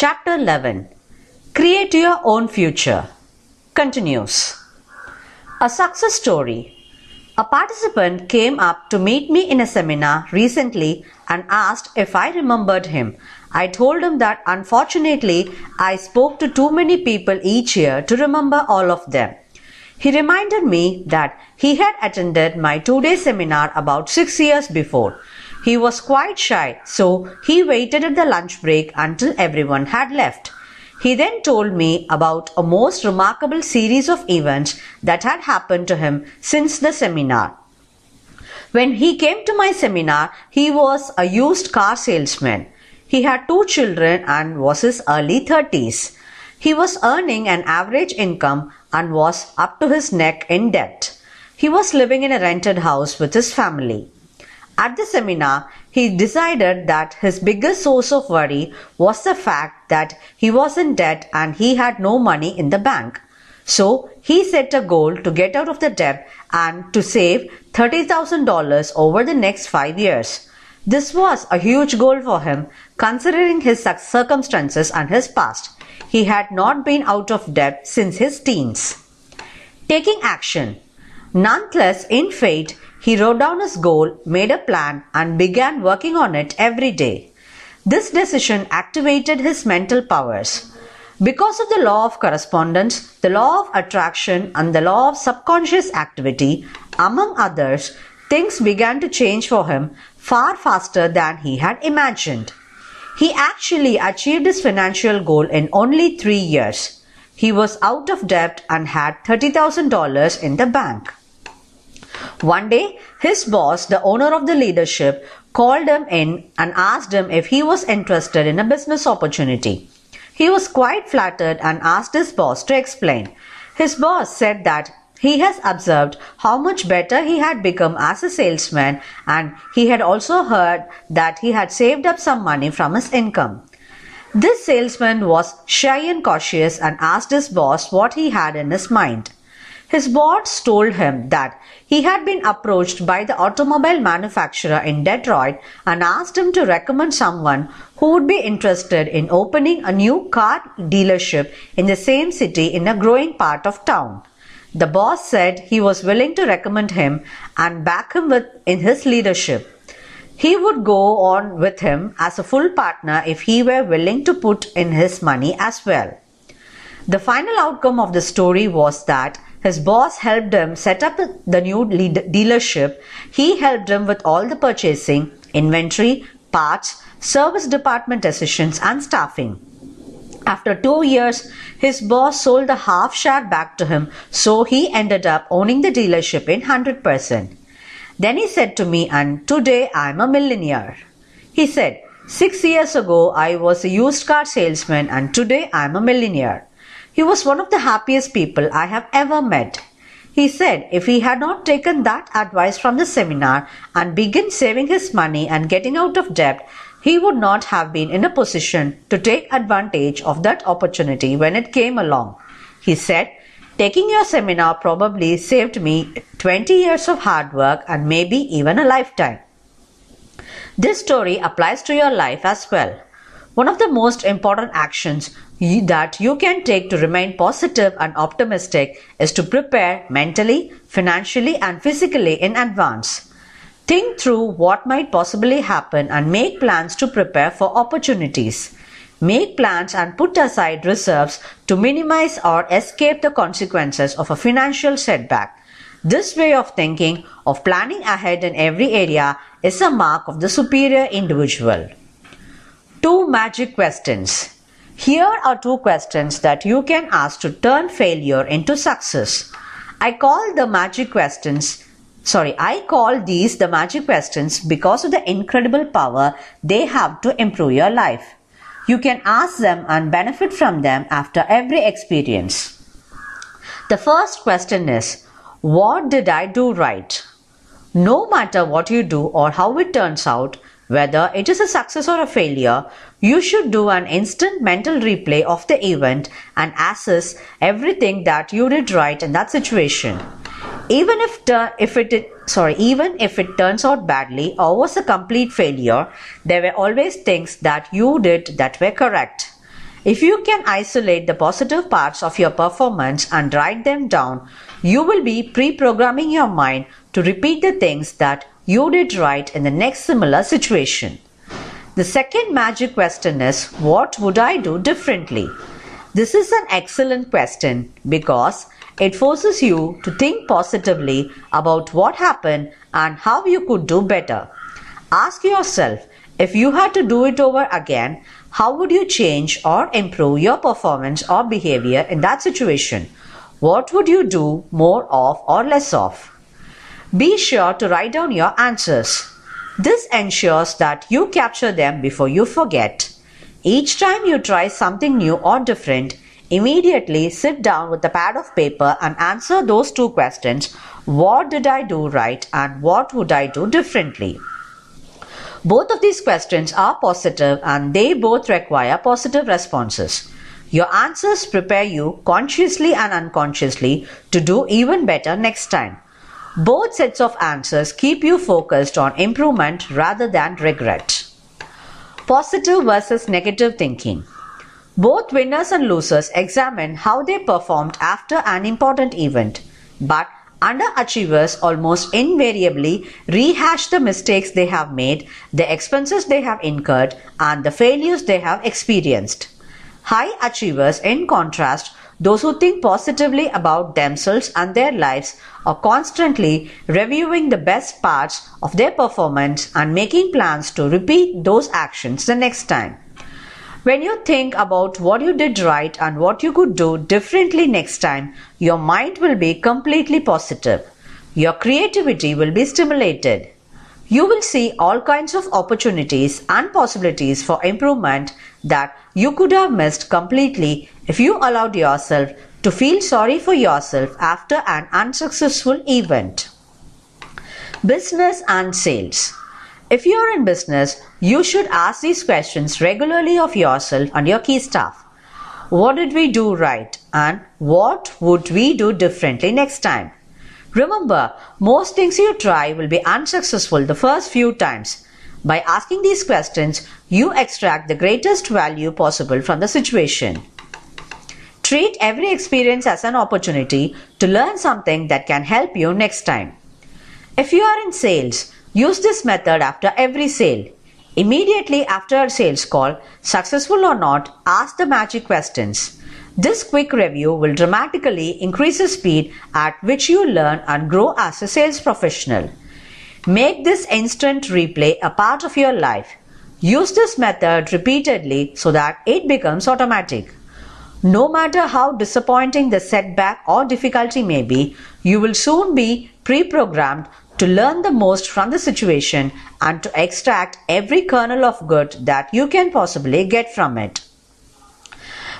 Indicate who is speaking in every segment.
Speaker 1: Chapter 11 Create Your Own Future continues. A success story. A participant came up to meet me in a seminar recently and asked if I remembered him. I told him that unfortunately I spoke to too many people each year to remember all of them. He reminded me that he had attended my two day seminar about six years before. He was quite shy, so he waited at the lunch break until everyone had left. He then told me about a most remarkable series of events that had happened to him since the seminar. When he came to my seminar, he was a used car salesman. He had two children and was in his early 30s. He was earning an average income and was up to his neck in debt. He was living in a rented house with his family. At the seminar, he decided that his biggest source of worry was the fact that he was in debt and he had no money in the bank. So he set a goal to get out of the debt and to save $30,000 over the next five years. This was a huge goal for him considering his circumstances and his past. He had not been out of debt since his teens. Taking action. Nonetheless, in faith, he wrote down his goal, made a plan, and began working on it every day. This decision activated his mental powers. Because of the law of correspondence, the law of attraction, and the law of subconscious activity, among others, things began to change for him far faster than he had imagined. He actually achieved his financial goal in only three years. He was out of debt and had $30,000 in the bank. One day, his boss, the owner of the leadership, called him in and asked him if he was interested in a business opportunity. He was quite flattered and asked his boss to explain. His boss said that he has observed how much better he had become as a salesman and he had also heard that he had saved up some money from his income. This salesman was shy and cautious and asked his boss what he had in his mind. His boss told him that he had been approached by the automobile manufacturer in Detroit and asked him to recommend someone who would be interested in opening a new car dealership in the same city in a growing part of town. The boss said he was willing to recommend him and back him with, in his leadership. He would go on with him as a full partner if he were willing to put in his money as well. The final outcome of the story was that his boss helped him set up the new dealership. He helped him with all the purchasing, inventory, parts, service department decisions, and staffing. After two years, his boss sold the half share back to him, so he ended up owning the dealership in 100%. Then he said to me, and today I'm a millionaire. He said, Six years ago, I was a used car salesman, and today I'm a millionaire. He was one of the happiest people I have ever met. He said if he had not taken that advice from the seminar and begun saving his money and getting out of debt, he would not have been in a position to take advantage of that opportunity when it came along. He said, Taking your seminar probably saved me 20 years of hard work and maybe even a lifetime. This story applies to your life as well. One of the most important actions that you can take to remain positive and optimistic is to prepare mentally, financially, and physically in advance. Think through what might possibly happen and make plans to prepare for opportunities. Make plans and put aside reserves to minimize or escape the consequences of a financial setback. This way of thinking, of planning ahead in every area, is a mark of the superior individual. Two magic questions. Here are two questions that you can ask to turn failure into success. I call the magic questions sorry, I call these the magic questions because of the incredible power they have to improve your life. You can ask them and benefit from them after every experience. The first question is, what did I do right? No matter what you do or how it turns out, whether it is a success or a failure, you should do an instant mental replay of the event and assess everything that you did right in that situation. Even if, if it sorry, even if it turns out badly or was a complete failure, there were always things that you did that were correct. If you can isolate the positive parts of your performance and write them down, you will be pre-programming your mind to repeat the things that you did right in the next similar situation. The second magic question is, what would I do differently? This is an excellent question because it forces you to think positively about what happened and how you could do better. Ask yourself, if you had to do it over again, how would you change or improve your performance or behavior in that situation? What would you do more of or less of? Be sure to write down your answers. This ensures that you capture them before you forget. Each time you try something new or different, immediately sit down with a pad of paper and answer those two questions. What did I do right and what would I do differently? Both of these questions are positive and they both require positive responses. Your answers prepare you consciously and unconsciously to do even better next time. Both sets of answers keep you focused on improvement rather than regret. Positive versus negative thinking. Both winners and losers examine how they performed after an important event, but Underachievers almost invariably rehash the mistakes they have made, the expenses they have incurred, and the failures they have experienced. High achievers, in contrast, those who think positively about themselves and their lives are constantly reviewing the best parts of their performance and making plans to repeat those actions the next time. When you think about what you did right and what you could do differently next time, your mind will be completely positive. Your creativity will be stimulated. You will see all kinds of opportunities and possibilities for improvement that you could have missed completely if you allowed yourself to feel sorry for yourself after an unsuccessful event. Business and sales. If you are in business, you should ask these questions regularly of yourself and your key staff. What did we do right and what would we do differently next time? Remember, most things you try will be unsuccessful the first few times. By asking these questions, you extract the greatest value possible from the situation. Treat every experience as an opportunity to learn something that can help you next time. If you are in sales, Use this method after every sale. Immediately after a sales call, successful or not, ask the magic questions. This quick review will dramatically increase the speed at which you learn and grow as a sales professional. Make this instant replay a part of your life. Use this method repeatedly so that it becomes automatic. No matter how disappointing the setback or difficulty may be, you will soon be pre-programmed to learn the most from the situation and to extract every kernel of good that you can possibly get from it.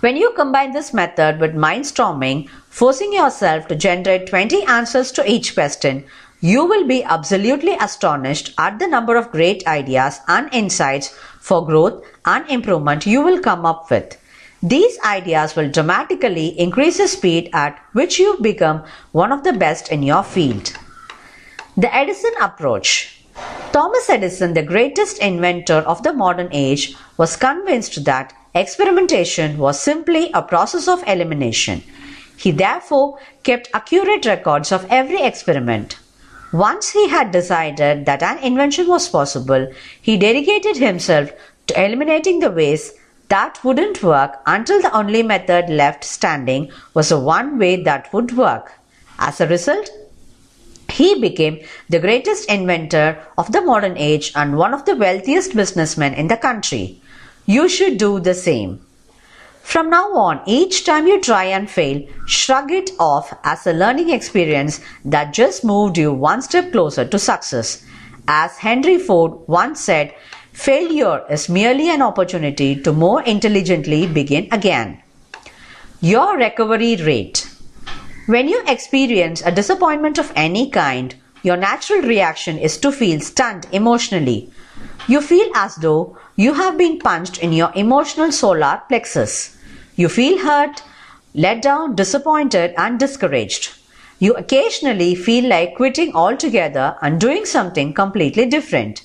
Speaker 1: When you combine this method with mindstorming, forcing yourself to generate 20 answers to each question, you will be absolutely astonished at the number of great ideas and insights for growth and improvement you will come up with. These ideas will dramatically increase the speed at which you become one of the best in your field. The Edison approach. Thomas Edison, the greatest inventor of the modern age, was convinced that experimentation was simply a process of elimination. He therefore kept accurate records of every experiment. Once he had decided that an invention was possible, he dedicated himself to eliminating the ways that wouldn't work until the only method left standing was the one way that would work. As a result, he became the greatest inventor of the modern age and one of the wealthiest businessmen in the country. You should do the same. From now on, each time you try and fail, shrug it off as a learning experience that just moved you one step closer to success. As Henry Ford once said, failure is merely an opportunity to more intelligently begin again. Your recovery rate. When you experience a disappointment of any kind, your natural reaction is to feel stunned emotionally. You feel as though you have been punched in your emotional solar plexus. You feel hurt, let down, disappointed, and discouraged. You occasionally feel like quitting altogether and doing something completely different.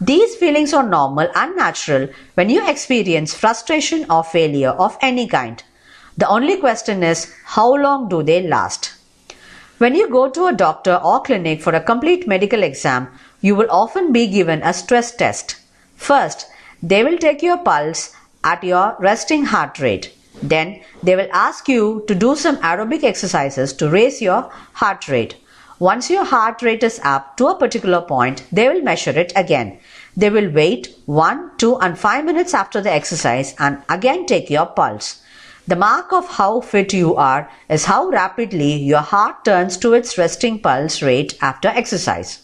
Speaker 1: These feelings are normal and natural when you experience frustration or failure of any kind. The only question is how long do they last? When you go to a doctor or clinic for a complete medical exam, you will often be given a stress test. First, they will take your pulse at your resting heart rate. Then they will ask you to do some aerobic exercises to raise your heart rate. Once your heart rate is up to a particular point, they will measure it again. They will wait 1, 2 and 5 minutes after the exercise and again take your pulse. The mark of how fit you are is how rapidly your heart turns to its resting pulse rate after exercise.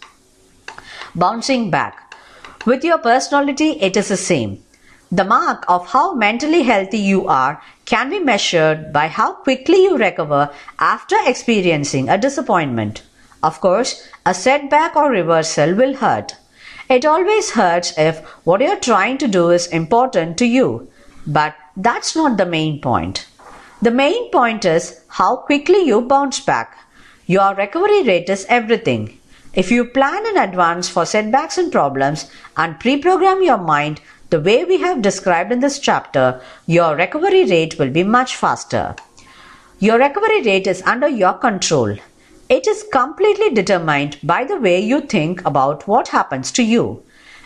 Speaker 1: Bouncing back. With your personality, it is the same. The mark of how mentally healthy you are can be measured by how quickly you recover after experiencing a disappointment. Of course, a setback or reversal will hurt. It always hurts if what you're trying to do is important to you. But that's not the main point. The main point is how quickly you bounce back. Your recovery rate is everything. If you plan in advance for setbacks and problems and pre-program your mind the way we have described in this chapter, your recovery rate will be much faster. Your recovery rate is under your control. It is completely determined by the way you think about what happens to you.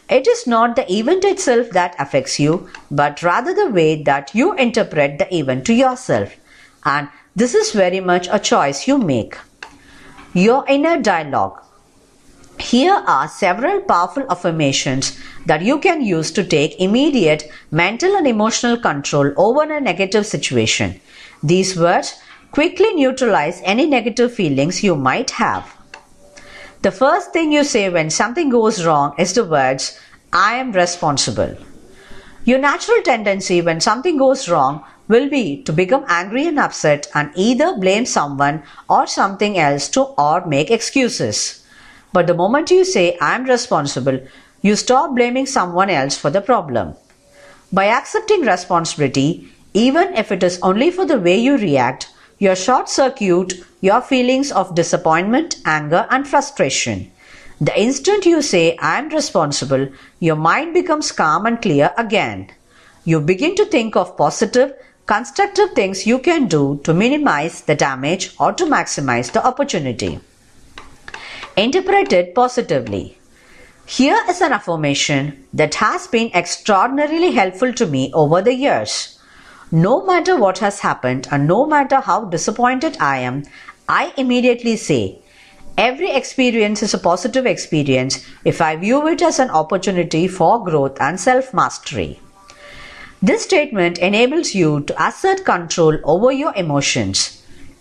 Speaker 1: It is not the event itself that affects you, but rather the way that you interpret the event to yourself. And this is very much a choice you make. Your inner dialogue. Here are several powerful affirmations that you can use to take immediate mental and emotional control over a negative situation. These words quickly neutralize any negative feelings you might have. The first thing you say when something goes wrong is the words, I am responsible. Your natural tendency when something goes wrong will be to become angry and upset and either blame someone or something else to or make excuses. But the moment you say I am responsible, you stop blaming someone else for the problem. By accepting responsibility, even if it is only for the way you react, you short circuit your feelings of disappointment, anger, and frustration. The instant you say, I am responsible, your mind becomes calm and clear again. You begin to think of positive, constructive things you can do to minimize the damage or to maximize the opportunity. Interpret it positively. Here is an affirmation that has been extraordinarily helpful to me over the years. No matter what has happened and no matter how disappointed I am, I immediately say, Every experience is a positive experience if I view it as an opportunity for growth and self mastery. This statement enables you to assert control over your emotions.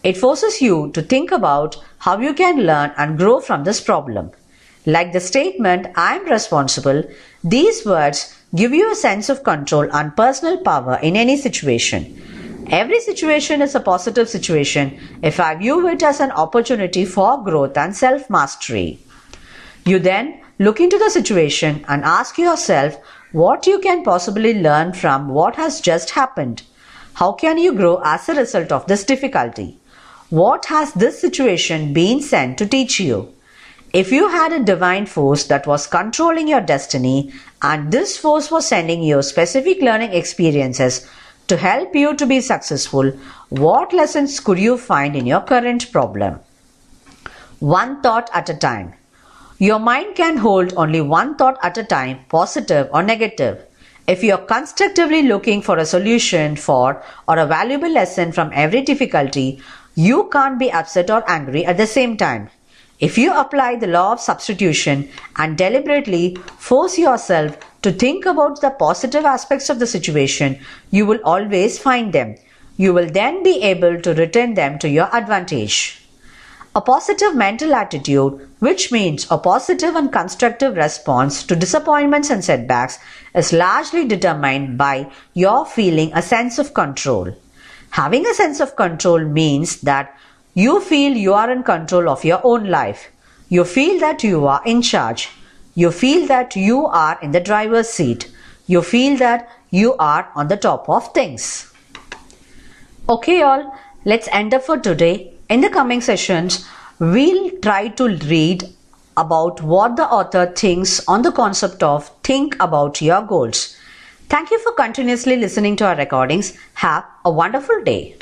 Speaker 1: It forces you to think about how you can learn and grow from this problem. Like the statement, I am responsible, these words give you a sense of control and personal power in any situation. Every situation is a positive situation if I view it as an opportunity for growth and self mastery. You then look into the situation and ask yourself what you can possibly learn from what has just happened. How can you grow as a result of this difficulty? What has this situation been sent to teach you? If you had a divine force that was controlling your destiny and this force was sending you specific learning experiences to help you to be successful, what lessons could you find in your current problem? One thought at a time. Your mind can hold only one thought at a time, positive or negative. If you are constructively looking for a solution for or a valuable lesson from every difficulty, you can't be upset or angry at the same time. If you apply the law of substitution and deliberately force yourself to think about the positive aspects of the situation, you will always find them. You will then be able to return them to your advantage. A positive mental attitude, which means a positive and constructive response to disappointments and setbacks, is largely determined by your feeling a sense of control. Having a sense of control means that you feel you are in control of your own life. You feel that you are in charge. You feel that you are in the driver's seat. You feel that you are on the top of things. Okay, all, let's end up for today. In the coming sessions, we'll try to read about what the author thinks on the concept of think about your goals. Thank you for continuously listening to our recordings. Have a wonderful day.